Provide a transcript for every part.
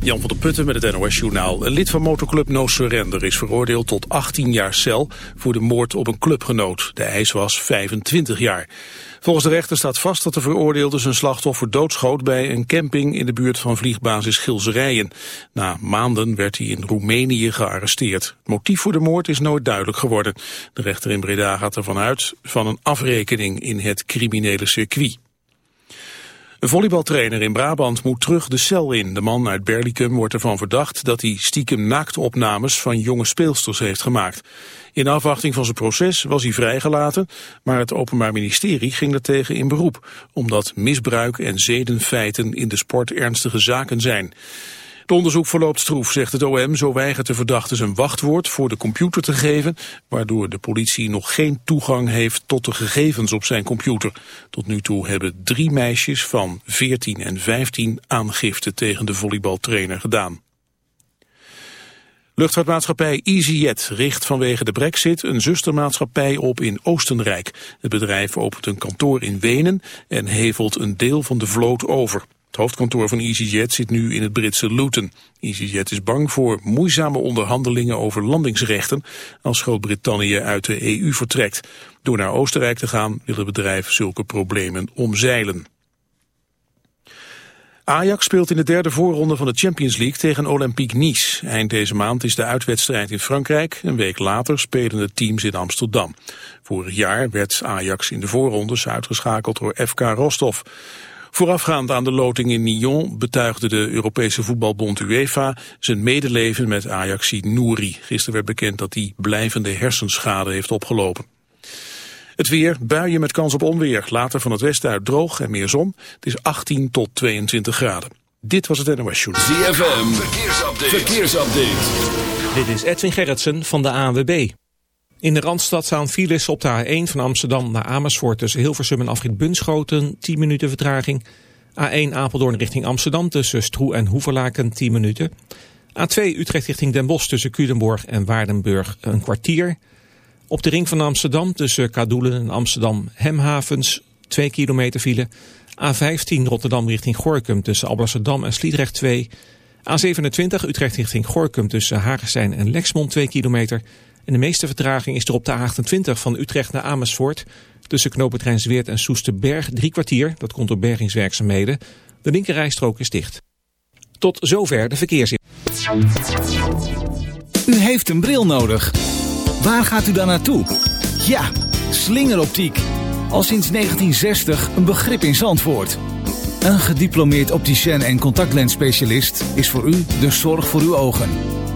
Jan van der Putten met het NOS-journaal. Een lid van motorclub No Surrender is veroordeeld tot 18 jaar cel voor de moord op een clubgenoot. De eis was 25 jaar. Volgens de rechter staat vast dat de veroordeelde zijn slachtoffer doodschoot bij een camping in de buurt van vliegbasis Gilserijen. Na maanden werd hij in Roemenië gearresteerd. Het motief voor de moord is nooit duidelijk geworden. De rechter in Breda gaat ervan uit van een afrekening in het criminele circuit. Een volleybaltrainer in Brabant moet terug de cel in. De man uit Berlicum wordt ervan verdacht dat hij stiekem naaktopnames van jonge speelsters heeft gemaakt. In afwachting van zijn proces was hij vrijgelaten, maar het Openbaar Ministerie ging daartegen in beroep, omdat misbruik en zedenfeiten in de sport ernstige zaken zijn. Het onderzoek verloopt stroef, zegt het OM. Zo weigert de verdachte zijn wachtwoord voor de computer te geven, waardoor de politie nog geen toegang heeft tot de gegevens op zijn computer. Tot nu toe hebben drie meisjes van 14 en 15 aangifte tegen de volleybaltrainer gedaan. Luchtvaartmaatschappij EasyJet richt vanwege de brexit een zustermaatschappij op in Oostenrijk. Het bedrijf opent een kantoor in Wenen en hevelt een deel van de vloot over. Het hoofdkantoor van EasyJet zit nu in het Britse Luton. EasyJet is bang voor moeizame onderhandelingen over landingsrechten als Groot-Brittannië uit de EU vertrekt. Door naar Oostenrijk te gaan wil het bedrijf zulke problemen omzeilen. Ajax speelt in de derde voorronde van de Champions League tegen Olympique Nice. Eind deze maand is de uitwedstrijd in Frankrijk. Een week later spelen de teams in Amsterdam. Vorig jaar werd Ajax in de voorrondes uitgeschakeld door FK Rostov. Voorafgaand aan de loting in Nyon betuigde de Europese voetbalbond UEFA zijn medeleven met Ajaxi Nouri. Gisteren werd bekend dat hij blijvende hersenschade heeft opgelopen. Het weer, buien met kans op onweer. Later van het westen uit droog en meer zon. Het is 18 tot 22 graden. Dit was het NOS Journal. ZFM, verkeersupdate. verkeersupdate. Dit is Edwin Gerritsen van de ANWB. In de Randstad staan files op de A1 van Amsterdam naar Amersfoort... tussen Hilversum en Afrit Bunschoten, 10 minuten vertraging. A1 Apeldoorn richting Amsterdam tussen Stroe en Hoeverlaken, 10 minuten. A2 Utrecht richting Den Bosch tussen Culemborg en Waardenburg, een kwartier... Op de ring van Amsterdam tussen Kadoelen en Amsterdam Hemhavens 2 kilometer file. A15 Rotterdam richting Gorkum tussen Alblasserdam en Sliedrecht 2. A27 Utrecht richting Gorkum tussen Hagestein en Lexmond 2 kilometer. En de meeste vertraging is er op de A28 van Utrecht naar Amersfoort. Tussen Knopen Zweert en Soesterberg drie kwartier. Dat komt door bergingswerkzaamheden. De linkerrijstrook is dicht. Tot zover de verkeersin. U heeft een bril nodig. Waar gaat u dan naartoe? Ja, slingeroptiek. Al sinds 1960 een begrip in Zandvoort. Een gediplomeerd opticien en contactlensspecialist is voor u de zorg voor uw ogen.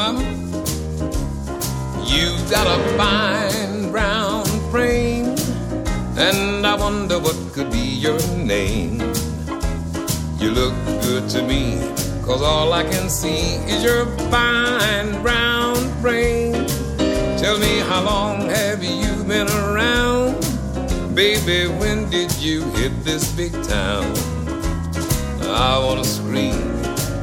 Mama. You've got a fine brown frame, and I wonder what could be your name. You look good to me, cause all I can see is your fine brown frame. Tell me how long have you been around? Baby, when did you hit this big town? I wanna scream,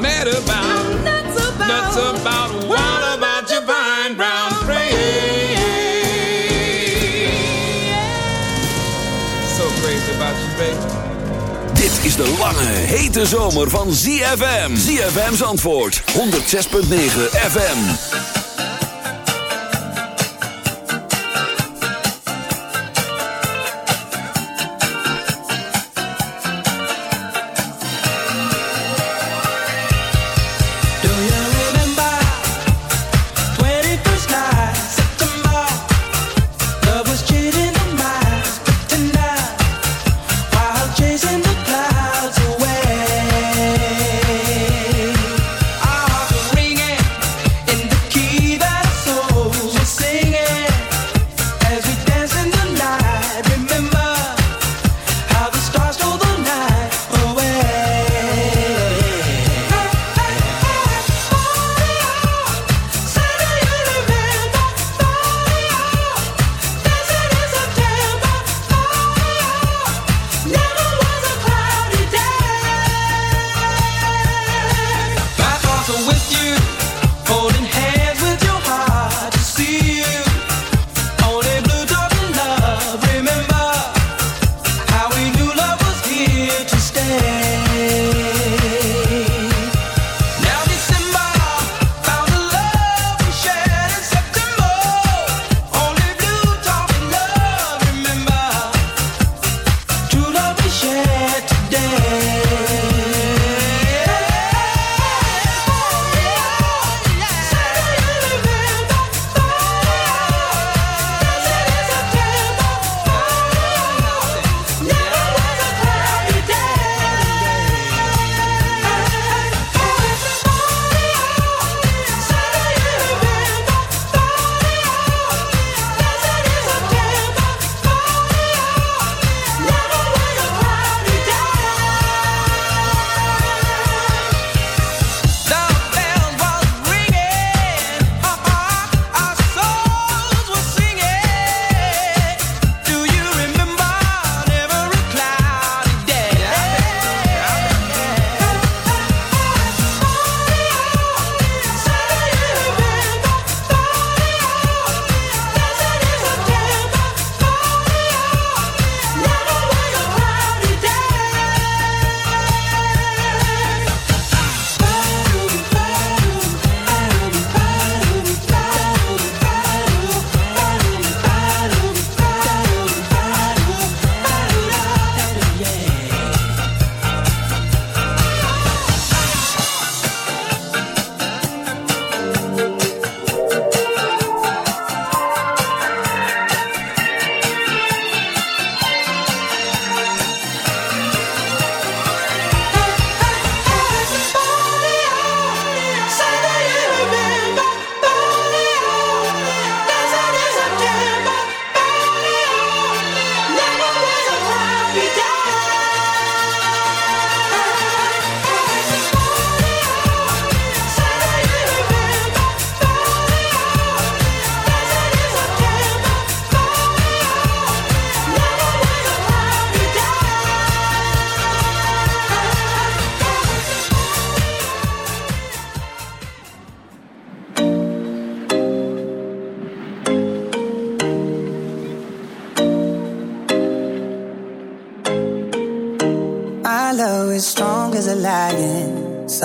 mad about, I'm nuts about, nuts about, what about your fine brown frame? So crazy about you, baby. Dit is de lange, hete zomer van ZFM. ZFM's antwoord, 106.9 FM.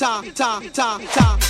炸炸炸炸。